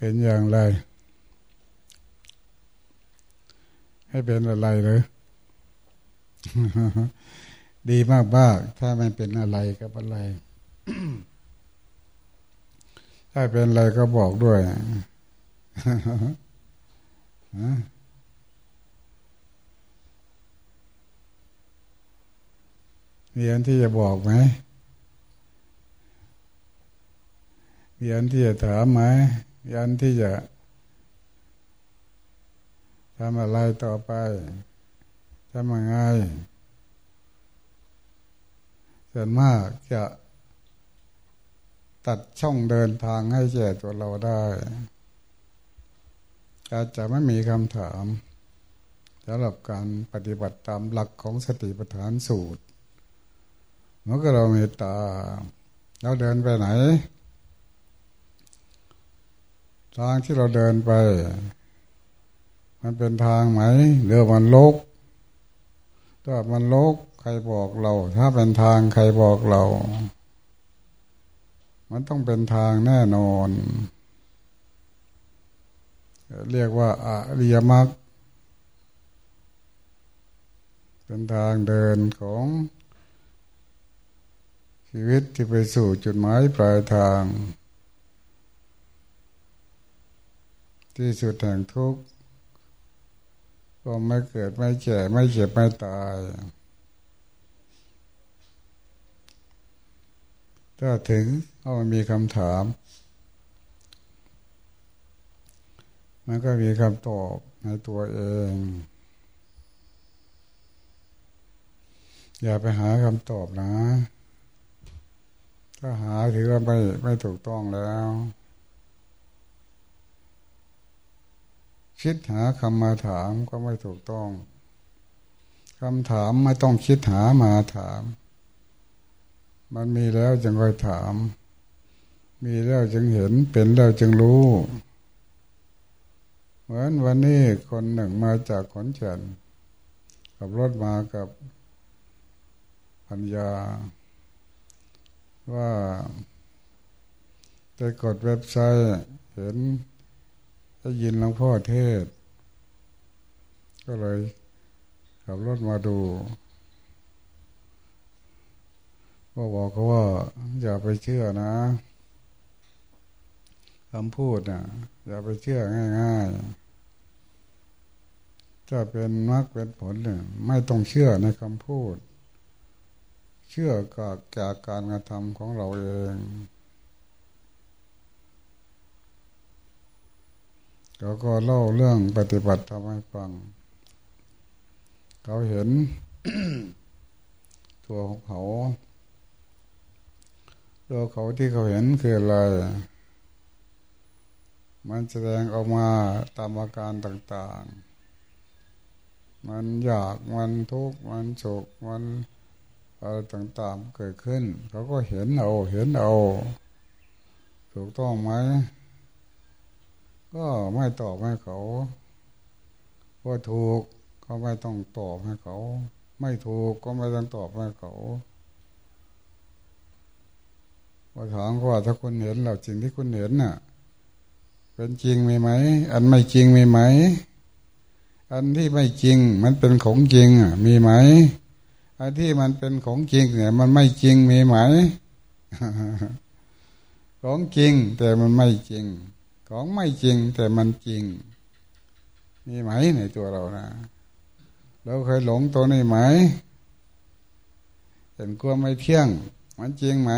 เป็นอย่างไร ให้เป็นอะไรเลยดีมากบ้าถ้าไม่เป็นอะไรกับอะไร ถ้าเป็นอะไรก็บอกด้วยมีอันที่จะบอกไหมมีอันที่จะถามไหม มีอันที่จะทำอะไรต่อไปทำยังไงส่วนมากจะตัดช่องเดินทางให้แก่ตัวเราได้อาจจะไม่มีคำถามสำหรับการปฏิบัติตามหลักของสติปัฏฐานสูตรเมื่อเราเมตตาเราเดินไปไหน ทางที่เราเดินไป มันเป็นทางไหมหรือมันโลกถ้ามันโลกใครบอกเรา ถ้าเป็นทางใครบอกเรา มันต้องเป็นทางแน่นอน เรียกว่าอริยมรรคเป็นทางเดินของชีวิตที่ไปสู่จุดหมายปลายทาง ที่สุดแห่งทุกข์ก็ไม่เกิดไม่แก่ไม่เจ็บไม่ตาย ถ้าถึงเอามีคำถาม มันก็มีคำตอบในตัวเอง อย่าไปหาคำตอบนะ ถ้าหาถือว่าไม่ไม่ถูกต้องแล้ว คิดหาคำมาถามก็ไม่ถูกต้องคำถามไม่ต้องคิดหามาถาม มันมีแล้วจึงค่อยถาม มีแล้วจึงเห็นเป็นแล้วจึงรู้เหมือนวันนี้คนหนึ่งมาจากขอนแก่นขับรถมากับพัญญา ว่าไปกดเว็บไซต์เห็น ได้ยินหลวงพ่อเทศ ก็เลยขับรถมาดูก็บอกเขาว่า อย่าไปเชื่อนะคำพูดนะอย่าไปเชื่อง่ายๆถ้าเป็นมรรคเป็นผลเนี่ยไม่ต้องเชื่อในคำพูด เชื่อกับจากการกระทำของเราเอง เขาก็เล่าเรื่องปฏิบัติทำให้ฟัง เขาเห็นตัวของเขาตัวเขาที่เขาเห็นคืออะไร มันแสดงออกมาตามอาการต่างๆ มันอยาก มันทุกข์ มันโศกมันอะไรต่างๆเกิดขึ้น เขาก็เห็นเอา เห็นเอา ถูกต้องไหม ก็ไม่ตอบให้เขาว่าถูกก็ไม่ต้องตอบให้เขา ไม่ถูกก็ไม่ต้องตอบให้เขาพอถามว่าถ้าคุณเห็นเราจริงที่คุณเห็นน่ะ เป็นจริงมีไหม อันไม่จริงมีไหม อันที่ไม่จริง มันเป็นของจริงอะมีไหมอันที่มันเป็นของจริงเนี่ยมันไม่จริงมีไหม ของจริงแต่มันไม่จริง ของไม่จริงแต่มันจริงมีไหมในตัวเรานะเราเคยหลงตัวนี้ไหมเห็นกลัวไม่เที่ยง มันจริงไหม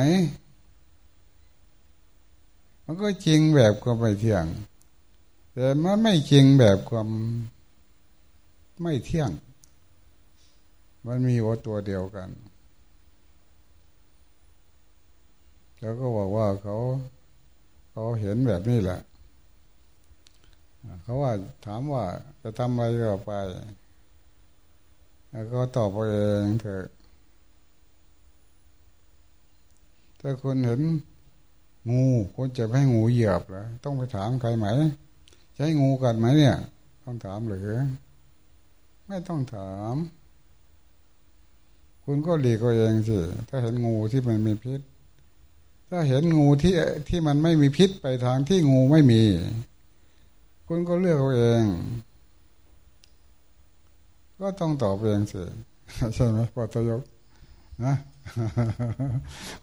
มันก็จริงแบบความไม่เที่ยง แต่มันไม่จริงแบบความไม่เที่ยง มันมีว่าตัวเดียวกัน แล้วก็บอกว่าเขา เขาเห็นแบบนี้แหละ เขาว่าถามว่าจะทำอะไรก็ไป แล้วก็ตอบเองเถอะ ถ้าคนเห็นงูคนจะให้งูเหยียบเหรอต้องไปถามใครไหม ใช้งูกัดไหมเนี่ย ต้องถามหรือ ไม่ต้องถาม คุณก็หลีกเองสิ ถ้าเห็นงูที่มันมีพิษ ถ้าเห็นงูที่ที่มันไม่มีพิษไปทางที่งูไม่มี คุณก็เลือกเอาเอง ก็ต้องตอบเองสิใช่ไหมปัตยกนะ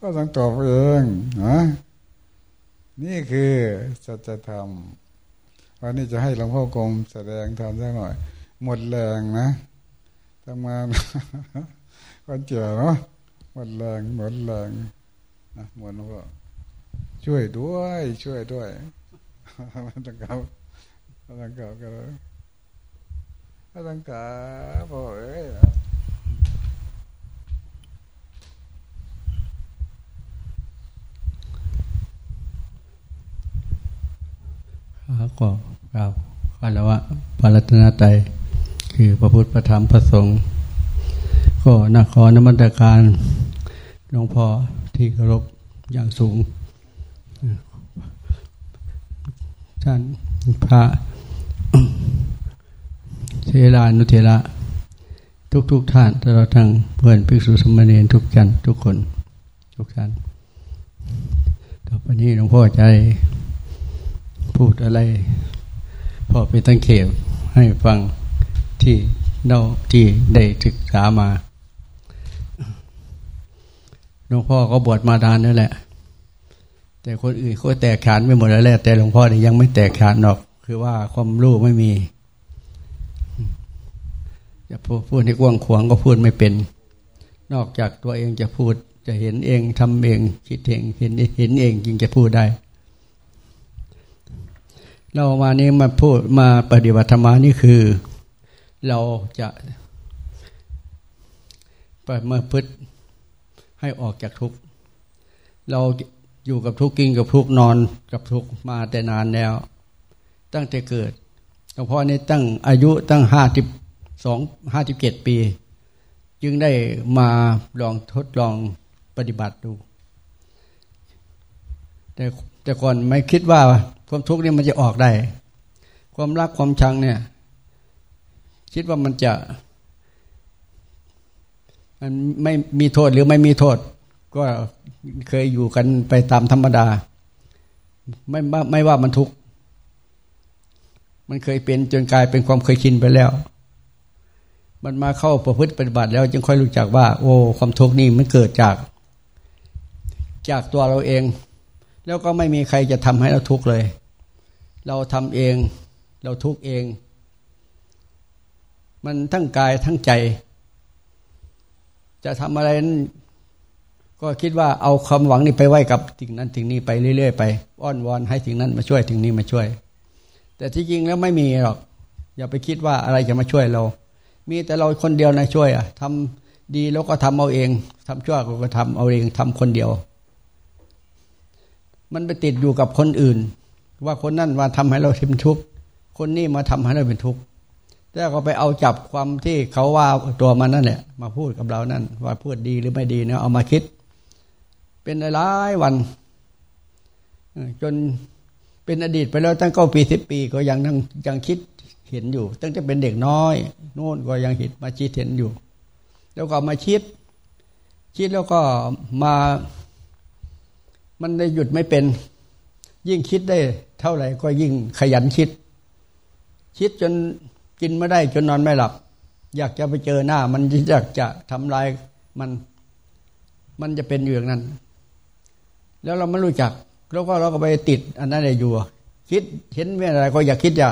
ก็ต้องตอบเองนะนี่คือสัจธรรมวันนี้จะให้หลวงพ่อกรมแสดงธรรมสักหน่อย หมดแรงนะทำงานคนเจ๋อเนาะหมดแรงหมดแรงนะหมดแล้วก็ช่วยด้วย ช่วยด้วยมันต้องเขา องเขาก็เลยต้องเขาพอเอ้ยก็กล่าวคารวะปรัตนาใจคือพระพุทธพระธรรมพระสงฆ์ก็นักขอนมัตการหลวงพ่อที่เคารพอย่างสูงท่านพระ เทรานุเทระทุกทุกท่านตลอดทั้งเพื่อนภิกษุสมณีทุกจันทุกคน ทุกท่านต่อไปนี้หลวงพ่อใจพูดอะไร พอเป็นตั้งเขบให้ฟังที่เราที่ได้ศึกษามาหลวงพ่อก็บวชมานานนั่นแหละ แต่คนอื่นเขาแตกขานไม่หมดแล้วแหละแต่หลวงพ่อเนี่ยยังไม่แตกขานหรอก คือว่าความรู้ไม่มี จะพูดให้กว้างขวางก็พูดไม่เป็น นอกจากตัวเองจะพูดจะเห็นเองทำเองคิดเองเห็นเห็นเองจึงจะพูดได้ เรามานี้มาพูดมาปฏิบัติธรรมานี่คือ เราจะไปเมื่อพึ่ให้ออกจากทุกข์เราอยู่กับทุกข์กินกับทุกข์นอนกับทุกข์มาแต่นานแล้ว ตั้งแต่เกิดหลวงพ่อนี่ตั้งอายุตั้งห้าสิบ สองห้าสิบเจ็ดปี จึงได้มาลองทดลองปฏิบัติดู แต่แต่ก่อนไม่คิดว่าความทุกข์นี่มันจะออกได้ ความรักความชังเนี่ย คิดว่ามันจะมันไม่มีโทษหรือไม่มีโทษ ก็เคยอยู่กันไปตามธรรมดา ไม่ไม่ว่ามันทุกข์มันเคยเป็นจนกลายเป็นความเคยชินไปแล้ว มันมาเข้าประพฤติปฏิบัติแล้วจึงค่อยรู้จักว่า โอ้ความทุกข์นี่มันเกิดจาก จากตัวเราเอง แล้วก็ไม่มีใครจะทำให้เราทุกข์เลย เราทำเอง เราทุกข์เอง มันทั้งกายทั้งใจ จะทำอะไรนั้นก็คิดว่าเอาความหวังนี่ไปไว้กับสิ่งนั้นสิ่งนี้ไปเรื่อยๆไปอ้อนวอนให้สิ่งนั้นมาช่วยสิ่งนี้มาช่วย แต่ที่จริงแล้วไม่มีหรอก อย่าไปคิดว่าอะไรจะมาช่วยเรา มีแต่เราคนเดียวนะช่วยอะทำดีแล้วก็ทำเอาเองทำชั่วก็ทำเอาเองทำคนเดียว มันไปติดอยู่กับคนอื่น ว่าคนนั้นมาทำให้เราเป็นทุกข์คนนี้มาทำให้เราเป็นทุกข์แต่ก็ไปเอาจับความที่เขาว่าตัวมันนั่นแหละมาพูดกับเรานั่น ว่าพูดดีหรือไม่ดีเนี่ยเอามาคิด เป็นหลายวัน จนเป็นอดีตไปแล้วตั้งเก้าปีสิบปีก็ยังนั่งยังคิด เห็นอยู่ ตั้งแต่เป็นเด็กน้อยโน่นก็ยังเห็นมาคิดเห็นอยู่ แล้วก็มาคิดคิดแล้วก็มา มันได้หยุดไม่เป็น ยิ่งคิดได้ เท่าไหร่ก็ยิ่งขยันคิด คิดจนกินไม่ได้จนนอนไม่หลับ อยากจะไปเจอหน้า มันอยากจะทำลายมันมันจะเป็นอย่างนั้น แล้วเราไม่รู้จัก แล้วก็เราก็ไปติด อันนั้นเลยอยู่ คิดเห็นเมื่อไรก็อยากคิดจะ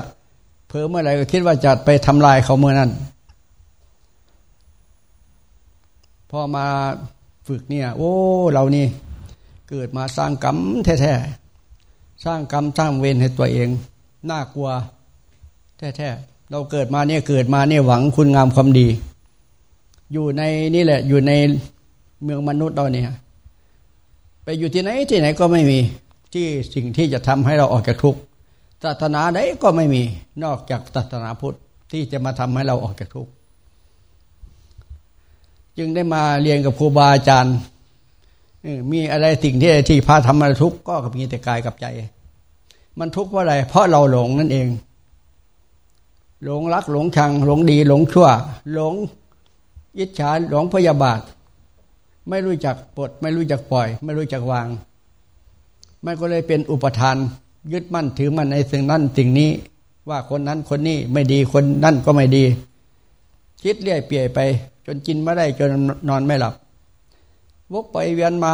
เพิ่มเมื่อไรก็คิดว่าจะไปทำลายเขาเมื่อนั้น พอมาฝึกเนี่ย โอ้เรานี่เกิดมาสร้างกรรมแท้ๆสร้างกรรมสร้างเวรให้ตัวเอง น่ากลัว แท้ๆเราเกิดมาเนี่ยเกิดมาเนี่ยหวังคุณงามความดี อยู่ในนี่แหละ อยู่ในเมืองมนุษย์เราเนี่ย ไปอยู่ที่ไหนที่ไหนก็ไม่มีที่สิ่งที่จะทำให้เราออกจากทุกข์ ศาสนาใดก็ไม่มีนอกจากศาสนาพุทธที่จะมาทำให้เราออกจากทุกข์จึงได้มาเรียนกับครูบาอาจารย์มีอะไรสิ่งที่ที่พาทำมาทุกข์ก็มีแต่กายกับใจ มันทุกข์เพราะอะไร เพราะเราหลงนั่นเอง หลงรักหลงชัง หลงดีหลงชั่ว หลงอิจฉาหลงพยาบาท ไม่รู้จักปลดไม่รู้จักปล่อย ไม่รู้จักวาง มันก็เลยเป็นอุปทาน ยึดมั่นถือมั่นในสิ่งนั้นสิ่งนี้ ว่าคนนั้นคนนี้ไม่ดีคนนั่นก็ไม่ดี คิดเรื่อยเปียไป จนกินไม่ได้จนนอนไม่หลับ วกไปเวียนมา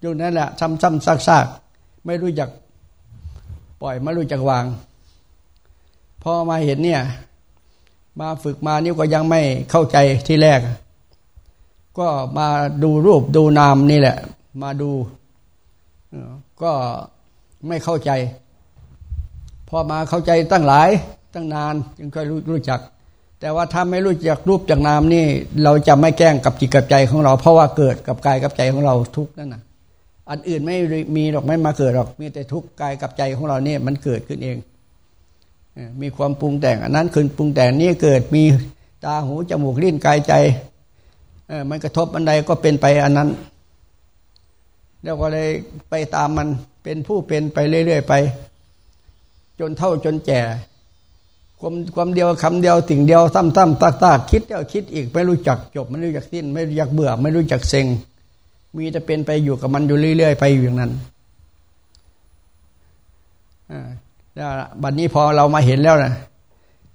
อยู่นั่นแหละซ้ำๆซากๆ ไม่รู้จักปล่อยไม่รู้จักวาง พอมาเห็นเนี่ย มาฝึกมานี่ก็ยังไม่เข้าใจที่แรก ก็มาดูรูปดูนามนี่แหละ มาดู ก็ ไม่เข้าใจ พอมาเข้าใจตั้งหลายตั้งนานจึงค่อยรู้รู้จัก แต่ว่าถ้าไม่รู้จักรูปจากนามนี่ เราจะไม่แกล้งกับจิตกับใจของเรา เพราะว่าเกิดกับกายกับใจของเราทุกนั่นนะอันอื่นไม่มีหรอกไม่มาเกิดหรอกมีแต่ทุกกายกับใจของเราเนี่ยมันเกิดขึ้นเอง มีความปรุงแต่งอันนั้นคือปรุงแต่งนี่เกิดมีตาหูจมูกลิ้นกายใจมันกระทบอันใดก็เป็นไปอันนั้น แล้วก็เลยไปตามมันเป็นผู้เป็นไปเรื่อยๆไป จนเท่าจนแก่ความความเดียวคำเดียวสิ่งเดียวซ้ำๆตากๆคิดแล้วคิดอีกไม่รู้จักจบ ไม่รู้จักสิ้น ไม่รู้จักเบื่อ ไม่รู้จักเซ็ง มีแต่เป็นไปอยู่กับมันอยู่เรื่อยๆไปอย่างนั้นแล้วบัดนนี้พอเรามาเห็นแล้วนะ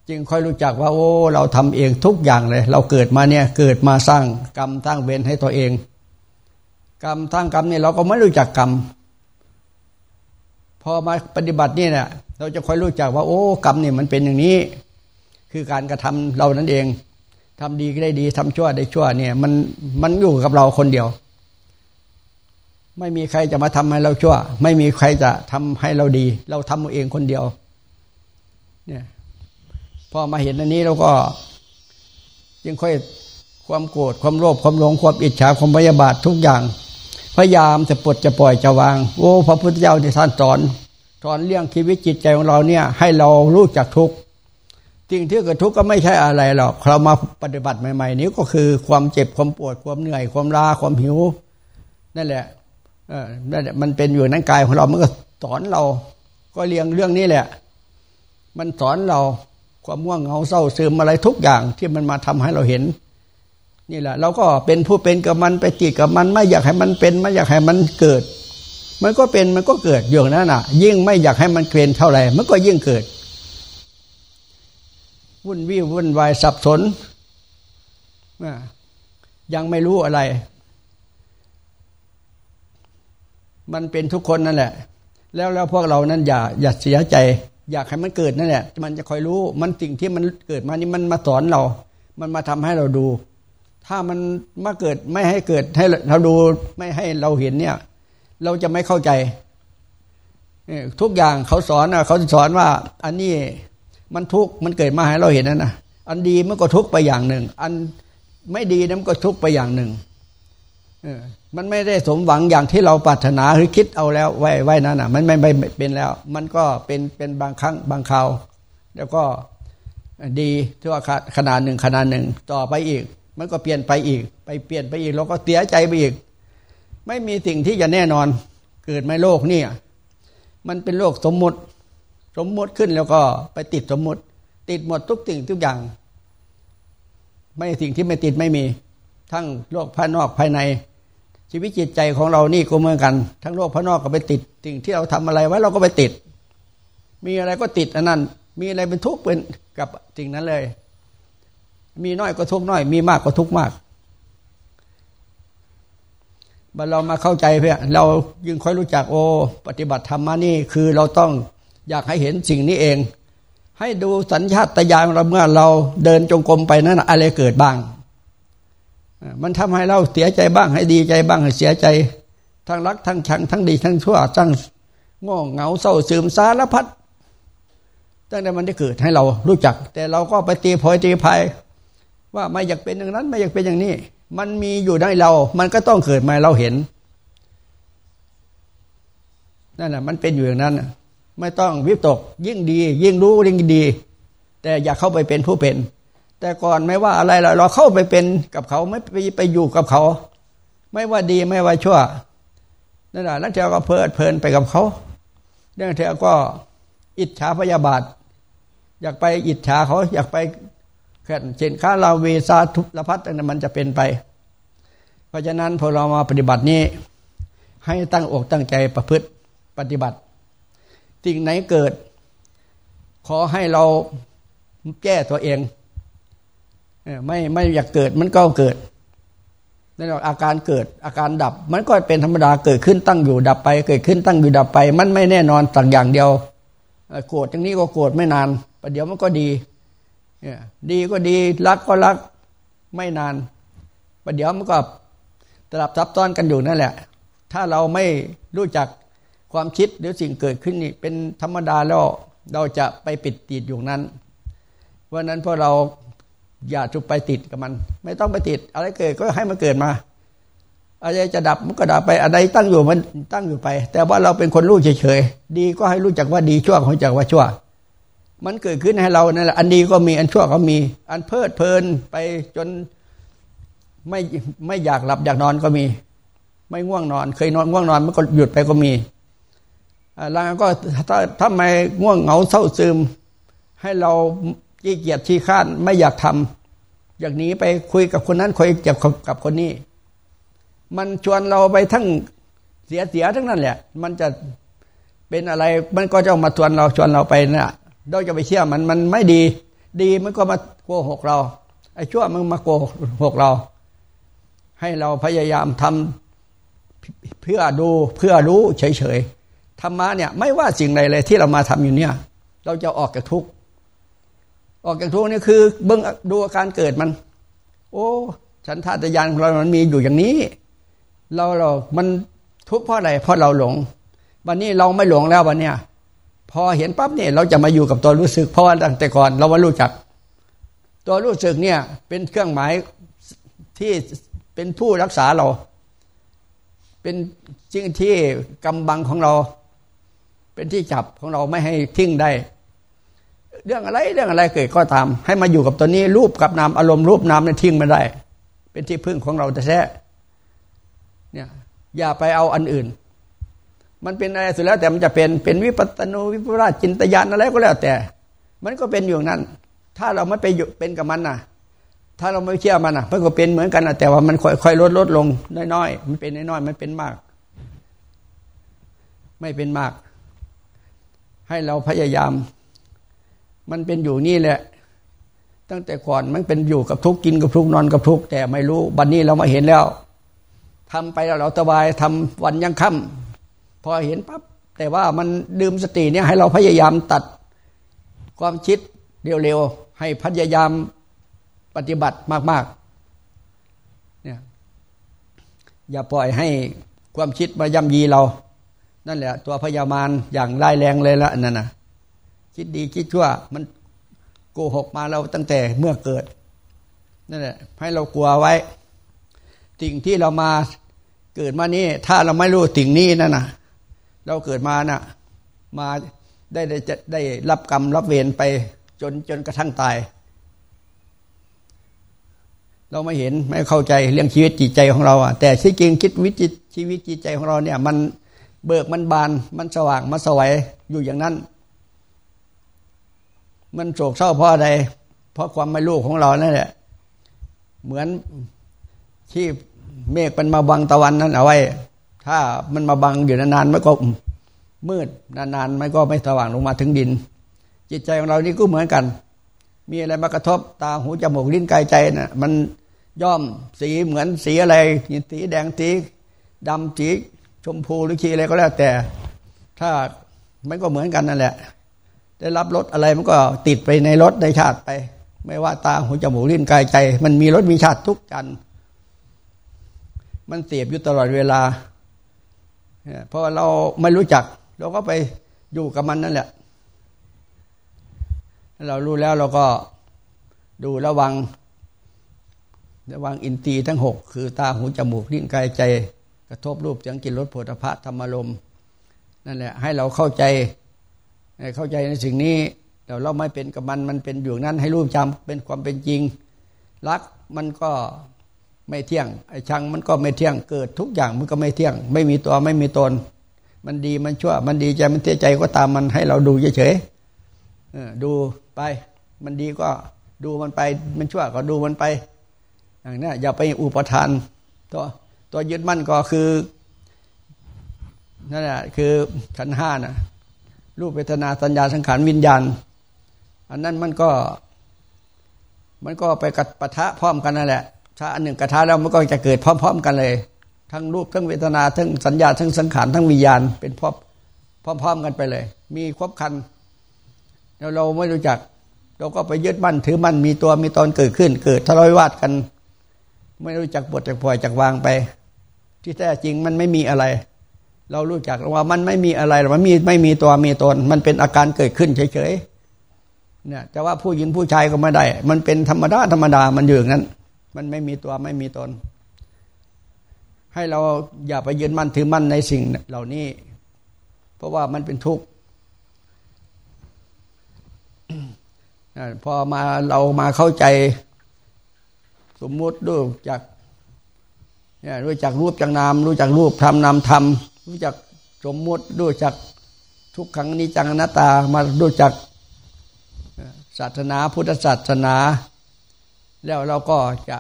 จึงค่อยรู้จักว่า โอ้ เราทำเองทุกอย่างเลย เราเกิดมาเนี่ยเกิดมาสร้างกรรมสร้างเวรให้ตัวเอง กรรมทั้งกรรมเนี่ยเราก็ไม่รู้จักกรรม พอมาปฏิบัตินี่เนี่ยเราจะค่อยรู้จักว่า โอ้กรรมเนี่ยมันเป็นอย่างนี้ คือการกระทำเรานั่นเองทำดีก็ได้ดีทำชั่วได้ชั่วเนี่ย มันมันอยู่กับเราคนเดียว ไม่มีใครจะมาทำให้เราชั่ว ไม่มีใครจะทำให้เราดี เราทำเองคนเดียว เนี่ยพอมาเห็นอันนี้เราก็ยังค่อยความโกรธความโลภความหลงความอิจฉาความพยาบาททุกอย่าง พยายามจะปลดจะปล่อยจะวาง โอ้ พระพุทธเจ้าที่ท่านสอนสอนเรื่องชีวิตจิตใจของเราเนี่ย ให้เรารู้จักทุกสิ่งที่เกิดทุกข์ก็ไม่ใช่อะไรหรอกเรามาปฏิบัติใหม่ ๆ นี้ก็คือความเจ็บความปวดความเหนื่อยความลาความหิวนั่นแหละเออนั่นแหละมันเป็นอยู่นั้นกายของเรามันก็สอนเรา ก็เรียงเรื่องนี้แหละ มันสอนเราความง่วงเหงาเศร้าซึมอะไรทุกอย่างที่มันมาทำให้เราเห็น นี่แหละเราก็เป็นผู้เป็นกับมันไปติดกับมันไม่อยากให้มันเป็นไม่อยากให้มันเกิด มันก็เป็นมันก็เกิดอย่างนั้นอะ ยิ่งไม่อยากให้มันเกินเท่าไหร่มันก็ยิ่งเกิด วุ่นวี่วุ่นวายสับสนยังไม่รู้อะไร มันเป็นทุกคนนั่นแหละ แล้วแล้วพวกเรานั้นอย่าอย่าเสียใจ อยากให้มันเกิดนั่นแหละมันจะคอยรู้ มันสิ่งที่มันเกิดมานี่มันมาสอนเรา มันมาทำให้เราดู ถ้ามันมาเกิดไม่ให้เกิดให้เราดูไม่ให้เราเห็นเนี่ย เราจะไม่เข้าใจทุกอย่างเขาสอนเขาสอนว่า อันนี้มันทุกมันเกิดมาให้เราเห็นนะนะอันดีมันก็ทุกไปอย่างหนึ่ง อันไม่ดีนั้นก็ทุกไปอย่างหนึ่งมันไม่ได้สมหวังอย่างที่เราปรารถนาหรือคิดเอาแล้วไว้ไว้นั้นอะ มันไม่เป็นแล้ว มันก็เป็นเป็นบางครั้งบางคราว แล้วก็ดีที่ว่าขนาดหนึ่งขนาดหนึ่งต่อไปอีก มันก็เปลี่ยนไปอีก ไปเปลี่ยนไปอีกเราก็เสียใจไปอีก ไม่มีสิ่งที่จะแน่นอน เกิดไม่โลกนี่มันเป็นโลกสมมติ สมมติขึ้นแล้วก็ไปติดสมมติ ติดหมดทุกสิ่งทุกอย่าง ไม่สิ่งที่ไม่ติดไม่มี ทั้งโลกภายนอกภายใน ชีวิตจิตใจของเรานี่ก็เหมือนกัน ทั้งโลกภายนอกก็ไปติด สิ่งที่เราทำอะไรไว้เราก็ไปติด มีอะไรก็ติดอันนั้น มีอะไรเป็นทุกข์เป็นกับสิ่งนั้นเลย มีน้อยก็ทุกน้อย มีมากก็ทุกมากบัเรามาเข้าใจเพื่อเรายิ่งค่อยรู้จักโอปฏิบัติธรรมานี่คือเราต้องอยากให้เห็นสิ่งนี้เอง ให้ดูสัญชาตญาณเราเมื่อเราเดินจงกรมไปนั้นอะไรเกิดบ้าง มันทำให้เราเสียใจบ้างให้ดีใจบ้างให้เสียใจ ทั้งรักทั้งชังทั้งดีทั้งชั่วทั้งง่งเหงาเศร้าซึมสารพัดตั้งแต่มันได้เกิดให้เรารู้จัก แต่เราก็ไปตีพอยตีพาย ว่าไม่อยากเป็นอย่างนั้น ไม่อยากเป็นอย่างนี้ มันมีอยู่ในเรา มันก็ต้องเกิดมาเราเห็นนั่นแหละมันเป็นอยู่อย่างนั้นไม่ต้องวิตก ยิ่งดี ยิ่งรู้ยิ่งดี แต่อย่าเข้าไปเป็นผู้เป็น แต่ก่อนไม่ว่าอะไรเราเราเข้าไปเป็นกับเขาไม่ไปไปอยู่กับเขา ไม่ว่าดีไม่ว่าชั่วนั่นแหละแล้วเธอก็เพลิดเพลินไปกับเขาเรื่องเธอก็อิจฉาพยาบาท อยากไปอิจฉาเขา อยากไป แค่เช่นข้าเราเวซาทุลพัฒน์มันจะเป็นไป เพราะฉะนั้นพอเรามาปฏิบัตินี้ ให้ตั้งอกตั้งใจประพฤติปฏิบัติสิ่งไหนเกิด ขอให้เราแก้ตัวเองไม่ไม่อยากเกิดมันก็เกิดนั่นแหละอาการเกิดอาการดับ มันก็เป็นธรรมดาเกิดขึ้นตั้งอยู่ดับไป เกิดขึ้นตั้งอยู่ดับไป มันไม่แน่นอนสักอย่างเดียวโกรธอย่างนี้ก็โกรธไม่นานประเดี๋ยวมันก็ดี ดีก็ดีรักก็รักไม่นานประเดี๋ยวมันก็ตลับซับซ้อนกันอยู่นั่นแหละ ถ้าเราไม่รู้จักความคิดหรือสิ่งเกิดขึ้นนี่เป็นธรรมดาแล้วเราจะไปปิดติดอยู่นั้น เพราะนั้นพอเราอย่าจุไปติดกับมัน ไม่ต้องไปติด อะไรเกิดก็ให้มันเกิดมาอะไรจะดับมันก็ดับไปอะไรตั้งอยู่มันตั้งอยู่ไป แต่ว่าเราเป็นคนรู้เฉยๆดีก็ให้รู้จักว่าดีชั่วเขาจักว่าชั่ว มันเกิดขึ้นให้เรานั่นแหละอันดีก็มีอันชั่วก็มี อันเพลิดเพลินไปจนไม่ไม่อยากหลับอยากนอนก็มี ไม่ง่วงนอน เคยนอนง่วงนอนมันก็หยุดไปก็มีแล้วก็ถ้าถ้าไม่ง่วงเหงาเศร้าซึม ให้เราขี้เกียจชี้ข้านไม่อยากทำอย่างนี้ไปคุยกับคนนั้นคุยกับคนนี้ มันชวนเราไปทั้งเสียเสียทั้งนั้นแหละ มันจะเป็นอะไรมันก็จะมาชวนเราชวนเราไปน่ะ เราจะไปเชื่อมันมันไม่ดี ดีมันก็มาโกหกเราไอ้ชั่วมันมาโกหกเรา ให้เราพยายามทำเพื่อดูเพื่อรู้เฉยๆธรรมะเนี่ย ไม่ว่าสิ่งใดเลยที่เรามาทำอยู่เนี่ย เราจะออกจากทุกข์ออกจากทุกข์นี่คือเบื้องดูอาการเกิดมัน โอ้ฉันทาตยานของเรามันมีอยู่อย่างนี้ เราเรา มันทุกข์เพราะอะไรเพราะเราหลง วันนี้เราไม่หลงแล้ววันเนี้ย พอเห็นปั๊บเนี่ยเราจะมาอยู่กับตัวรู้สึก เพราะว่าตั้งแต่ก่อนเราว่ารู้จัก ตัวรู้สึกเนี่ยเป็นเครื่องหมายที่เป็นผู้รักษาเรา เป็นสิ่งที่กำบังของเรา เป็นที่จับของเราไม่ให้ทิ้งได้ เรื่องอะไรเรื่องอะไรเกิดก็ตาม ให้มาอยู่กับตัวนี้รูปกับนามอารมณ์รูปนามเนี่ยทิ้งไม่ได้ เป็นที่พึ่งของเราแต่แท้เนี่ยอย่าไปเอาอันอื่น มันเป็นอะไรสุดแล้วแต่มันจะเป็นเป็นวิปัตนูวิปราชจินตยานอะไรก็แล้วแต่ มันก็เป็นอยู่นั้น ถ้าเราไม่ไปอยู่เป็นกับมันนะถ้าเราไม่เชื่อมันนะมันก็เป็นเหมือนกันนะแต่ว่ามันค่อยๆลดลดลงน้อยๆมันเป็นน้อยๆมันเป็นมาก ไม่เป็นมาก ให้เราพยายาม มันเป็นอยู่นี่แหละ ตั้งแต่ก่อนมันเป็นอยู่กับทุกกินกับทุกนอนกับทุกแต่ไม่รู้บัดนนี้เรามาเห็นแล้วทำไปแล้วเราสบายทำวันยังค่ำ พอเห็นปั๊บแต่ว่ามันดื่มสติเนี่ยให้เราพยายามตัดความคิดเร็วๆให้พยายามปฏิบัติมากๆเนี่ยอย่าปล่อยให้ความคิดมาย่ำยีเรา นั่นแหละ ตัวพยามารอย่างร้ายแรงเลยละนั่นนะคิดดีคิดชั่ว มันโกหกมาเราตั้งแต่เมื่อเกิดนั่นแหละให้เรากลัวไว้ สิ่งที่เรามาเกิดมานี้ถ้าเราไม่รู้สิ่งนี้นั่นนะ เราเกิดมานะ่ะมาได้ได้ได้รับกรรมรับเวรไปจนจนกระทั่งตาย เราไม่เห็นไม่เข้าใจเรื่องชีวิตจิตใจของเราอะแต่ที่จริงคิดวิจิตชีวิตจิตใจของเราเนี่ย มันเบิกมันบาน มันสว่างมันสวัยอยู่อย่างนั้น มันโศกเศร้าเพราะอะไรเพราะความไม่รู้ของเรานั่นแหละเหมือนที่เมฆมันมาบังตะวันนั้นเอาไว้ ถ้ามันมาบังอยู่นานๆมันก็มืดนานๆมันก็ไม่สว่างลงมาถึงดิน จิตใจของเรานี่ก็เหมือนกัน มีอะไรมากระทบตาหูจมูกลิ้นกายใจนะ่ะมันย่อมสีเหมือนสีอะไรสีแดงสีดำสีชมพูหรือขีอะไรก็แล้วแต่ ถ้ามันก็เหมือนกันนั่นแหละ ได้รับรสอะไรมันก็ติดไปในรถในชาติไป ไม่ว่าตาหูจมูกลิ้นกายใจ มันมีรสมีชาติทุกจันมันเสียบอยู่ตลอดเวลา เพราะเราไม่รู้จัก เราก็ไปอยู่กับมันนั่นแหละ เรารู้แล้วเราก็ดูระวัง ระวังอินทรีย์ทั้งหกคือตาหูจมูกลิ้นกายใจ กระทบรูปเสียงกลิ่นรสผลิตภัณฑ์ธรรมลมนั่นแหละ ให้เราเข้าใจเข้าใจในสิ่งนี้แต่เราไม่เป็นกับมันมันเป็นอยู่นั้นให้รู้จำเป็นความเป็นจริง รักมันก็ ไม่เที่ยงไอ้ชังมันก็ไม่เที่ยงเกิดทุกอย่างมันก็ไม่เที่ยง ไม่มีตัวไม่มีตน มันดีมันชั่ว มันดีใจมันเสียใจก็ตามมันให้เราดูเฉยๆดูไป มันดีก็ดูมันไป มันชั่วก็ดูมันไปอย่างนี้อย่าไปอุปทาน ตัวตัวยึดมั่นก็คือนั่นแหละคือขันห้านะรูปเวทนาสัญญาสังขารวิญญาณ อันนั้นมันก็ มันก็ไปกัดปะทะพร้อมกันนั่นแหละ ถ้าอันหนึ่งกระทะแล้วมันก็จะเกิดพร้อม ๆ กันเลย ทั้งรูปทั้งเวทนา ทั้งสัญญาทั้งสังขารทั้งวิญญาณเป็นพร้อมพร้อมๆกันไปเลย มีครบคันแล้วเราไม่รู้จัก เราก็ไปยึดมั่นถือมั่นมีตัวมีตนเกิดขึ้น เกิดทะเลาะวิวาทกัน ไม่รู้จักบทจากปล่อยจากวางไป ที่แท้จริงมันไม่มีอะไร เรารู้จักว่ามันไม่มีอะไรมันมีไม่มีตัวมีตน มันเป็นอาการเกิดขึ้นเฉยๆเนี่ยแต่ว่าผู้หญิงผู้ชายก็ไม่ได้ มันเป็นธรรมดาธรรมดามันอยู่อย่างนั้น มันไม่มีตัวไม่มีตน ให้เราอย่าไปยืนมั่นถือมั่นในสิ่งเหล่านี้ เพราะว่ามันเป็นทุกข์พอมาเรามาเข้าใจ สมมุติดูจากเนี่ยรู้จักรูปจักนาม รู้จักรูปธรรมนามธรรมรู้จักสมมุติรู้จักทุกขังนิจังนัตตามารู้จักศาสนาพุทธศาสนา แล้วเราก็จะ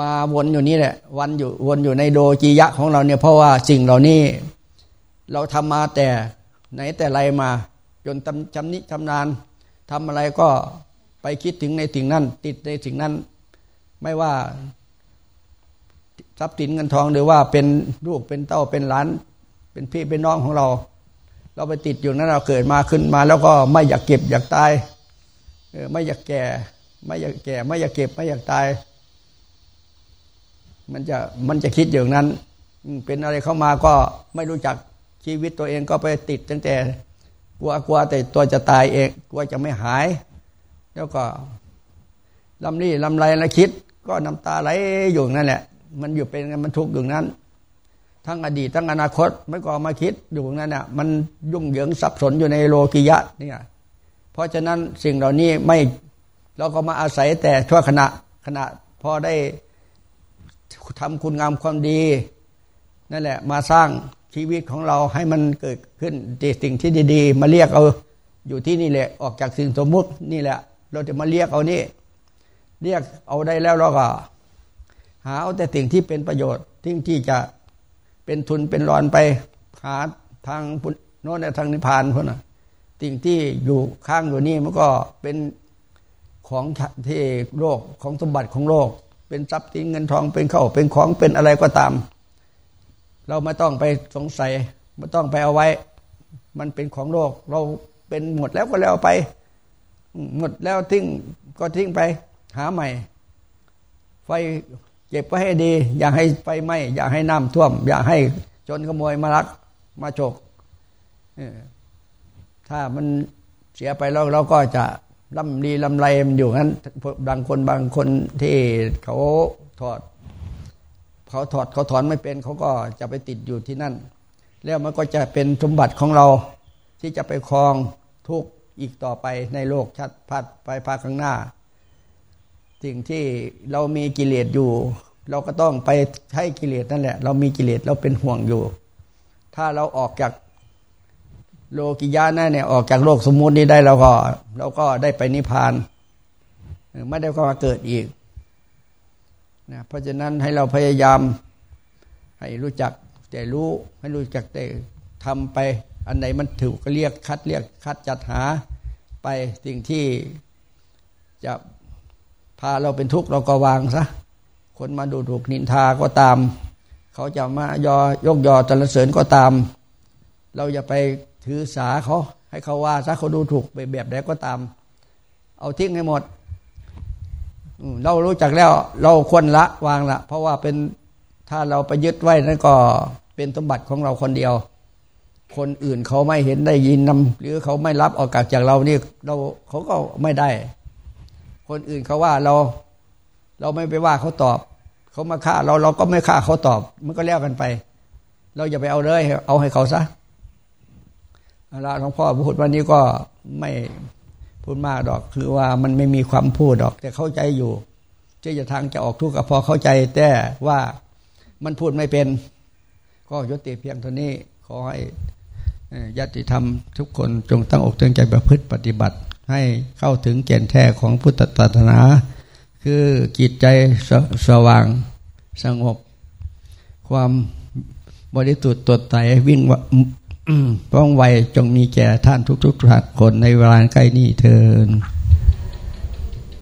มาวนอยู่นี่แหละวันอยู่วนอยู่ในโดจียะของเราเนี่ยเพราะว่าสิ่งเหล่านี้ เราทำมาแต่ไหนแต่ไรมา จนจำนิจำนานทำอะไรก็ไปคิดถึงในสิ่งนั้น ติดในสิ่งนั้น ไม่ว่า ทรัพย์สินเงินทองหรือว่าเป็นลูกเป็นเต้าเป็นหลาน เป็นพี่เป็นน้องของเรา เราไปติดอยู่นั้นเราเกิดมาขึ้นมา แล้วก็ไม่อยากเก็บอยากตาย ไม่อยากแก่ ไม่อยากแก่ ไม่อยากเก็บ ไม่อยากตาย มันจะมันจะคิดอย่างนั้น เป็นอะไรเข้ามาก็ไม่รู้จักชีวิตตัวเองก็ไปติดตั้งแต่กลัวกลัวแต่ตัวจะตายเองกลัวจะไม่หาย แล้วก็ลำนี้ลำไรละคิด ก็น้ำตาไหลอยู่นั่นแหละ มันอยู่เป็นมันทุกข์อยู่นั้น ทั้งอดีตทั้งอนาคตไม่ก็มาคิดอยู่นั่นน่ะมันยุ่งเหยิงสับสนอยู่ในโลกิยะนี่ย เพราะฉะนั้นสิ่งเหล่านี้ไม่เราก็มาอาศัยแต่ชั่วขณะขณะพอได้ทำคุณงามความดี นั่นแหละ มาสร้างชีวิตของเราให้มันเกิดขึ้นดีสิ่งที่ดี ๆ มาเรียกเอาอยู่ที่นี่แหละออกจากสิ่งสมมุตินี่แหละ เราจะมาเรียกเอานี่ เรียกเอาได้แล้วเราก็ หาเอาแต่สิ่งที่เป็นประโยชน์ที่ที่จะเป็นทุนเป็นรอนไปหาทางโน้นทางนิพพานคนน่ะ สิ่งที่อยู่ข้างอยู่นี่มันก็เป็นของที่โลกของสมบัติของโลก เป็นทรัพย์สินเงินทองเป็นเข้าเป็นของเป็นอะไรก็ตาม เราไม่ต้องไปสงสัยไม่ต้องไปเอาไว้ มันเป็นของโลก เราเป็นหมดแล้วก็แล้วไป หมดแล้วทิ้งก็ทิ้งไป หาใหม่ ไฟเก็บไว้ให้ดี อย่าให้ไฟไหม้อย่าให้น้ำท่วม อย่าให้จนขโมยมาลักมาโฉก ถ้ามันเสียไปแล้วเราก็จะลำดีลำไรมันอยู่งั้นบางคนบางคนที่เขาถอด เขาถอดเขาถอนไม่เป็น เขาก็จะไปติดอยู่ที่นั่น แล้วมันก็จะเป็นสมบัติของเราที่จะไปครองทุกอีกต่อไปในโลกชัดพัดไปภาคข้างหน้า สิ่งที่เรามีกิเลสอยู่ เราก็ต้องไปใช้กิเลสนั่นแหละ เรามีกิเลสเราเป็นห่วงอยู่ ถ้าเราออกจาก โลกิยานะเนี่ยออกจากโลกสมมุตินี้ได้เราก็เราก็ได้ไปนิพพานไม่ได้ก็มาเกิดอีกนะเพราะฉะนั้นให้เราพยายาม ให้รู้จักแต่รู้ให้รู้จักแต่ทำไป อันไหนมันถูกก็เรียกคัดเรียกคัดจัดหาไปสิ่งที่จะพาเราเป็นทุกข์เราก็วางซะคนมาดูถูกนินทาก็ตาม เขาจะมายอยกยอตรเสริญก็ตาม เราอย่าไป ถือสาเขาให้เขาว่าซะเขาดูถูกไปแบบใดก็ตาม เอาทิ้งให้หมดเรารู้จักแล้วเราควรละวางละ เพราะว่าเป็นถ้าเราไปยึดไว้นั่นก็เป็นสมบัติของเราคนเดียว คนอื่นเขาไม่เห็นได้ยินนำหรือเขาไม่รับโอกาสจากเรานี่เราเขาก็ไม่ได้ คนอื่นเขาว่าเรา เราไม่ไปว่าเขาตอบ เขามาฆ่าเราเราก็ไม่ฆ่าเขาตอบ มันก็แล้วกันไป เราอย่าไปเอาเลย เอาให้เขาซะ ละหลวงพ่อพูดวันนี้ก็ไม่พูดมากดอก คือว่ามันไม่มีความพูดดอก แต่เข้าใจอยู่ที่จะทางจะออกทุกข์ก็พอเข้าใจแต่ว่ามันพูดไม่เป็น ก็ยติเพียงเท่านี้ขอให้ญาติธรรมทุกคนจงตั้งอกตั้งใจประพฤติปฏิบัติ ให้เข้าถึงแก่นแท้ของพุทธศาสนา คือจิตใจสสว่างสงบ ความบริสุทธิ์ตัวใจวิ่ง ป้องไวจงมีแก่ท่านทุกๆท่านคนในเวลาใกล้นี้เทิน